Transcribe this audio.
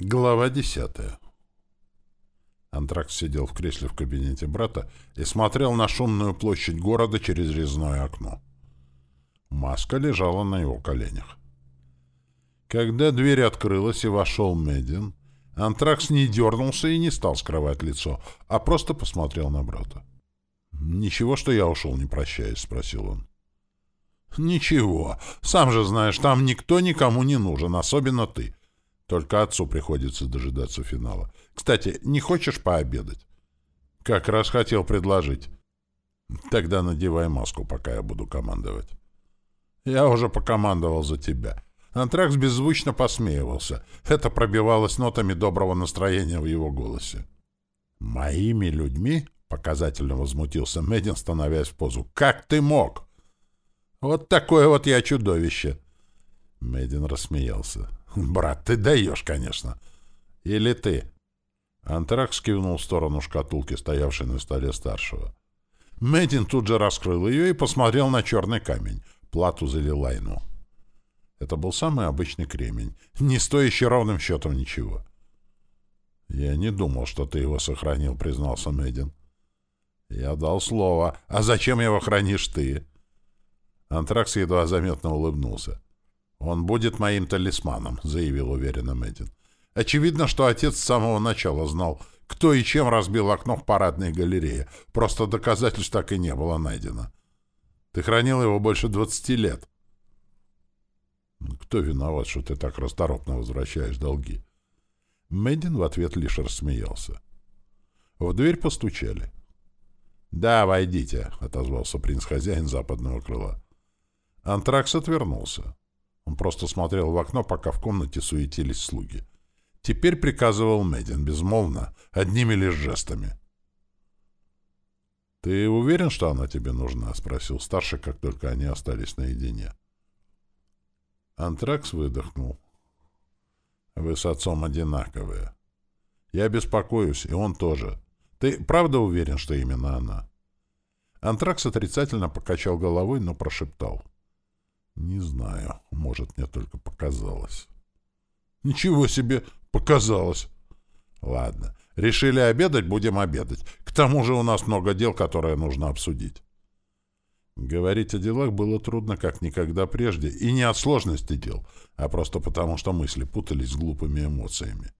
Глава десятая. Антракс сидел в кресле в кабинете брата и смотрел на шумную площадь города через резное окно. Маска лежала на его коленях. Когда дверь открылась и вошел Медин, Антракс не дернулся и не стал скрывать лицо, а просто посмотрел на брата. «Ничего, что я ушел, не прощаясь?» — спросил он. «Ничего. Сам же знаешь, там никто никому не нужен, особенно ты. Только отцу приходится дожидаться финала. Кстати, не хочешь пообедать? Как раз хотел предложить. Тогда надевай маску, пока я буду командовать. Я уже покомандовал за тебя. Антракс беззвучно посмеивался. Это пробивалось нотами доброго настроения в его голосе. «Моими людьми?» — показательно возмутился Медин, становясь в позу. «Как ты мог?» «Вот такое вот я чудовище!» Медин рассмеялся. «Брат, ты даешь, конечно. Или ты?» Антракс кивнул в сторону шкатулки, стоявшей на столе старшего. Мэддин тут же раскрыл ее и посмотрел на черный камень, плату за лилайну. Это был самый обычный кремень, не стоящий ровным счетом ничего. «Я не думал, что ты его сохранил», — признался Мэддин. «Я дал слово. А зачем его хранишь ты?» Антракс едва заметно улыбнулся. «Он будет моим талисманом», — заявил уверенно Мэддин. «Очевидно, что отец с самого начала знал, кто и чем разбил окно в парадной галерее. Просто доказательств так и не было найдено. Ты хранил его больше двадцати лет». «Кто виноват, что ты так расторопно возвращаешь долги?» Мэддин в ответ лишь рассмеялся. В дверь постучали. «Да, войдите», — отозвался принц-хозяин западного крыла. Антракс отвернулся. Он просто смотрел в окно, пока в комнате суетились слуги. Теперь приказывал Медин безмолвно, одними лишь жестами. «Ты уверен, что она тебе нужна?» — спросил старший, как только они остались наедине. Антракс выдохнул. «Вы с отцом одинаковые. Я беспокоюсь, и он тоже. Ты правда уверен, что именно она?» Антракс отрицательно покачал головой, но прошептал. Не знаю, может, мне только показалось. Ничего себе, показалось. Ладно, решили обедать, будем обедать. К тому же у нас много дел, которые нужно обсудить. Говорить о делах было трудно, как никогда прежде, и не от сложности дел, а просто потому, что мысли путались с глупыми эмоциями.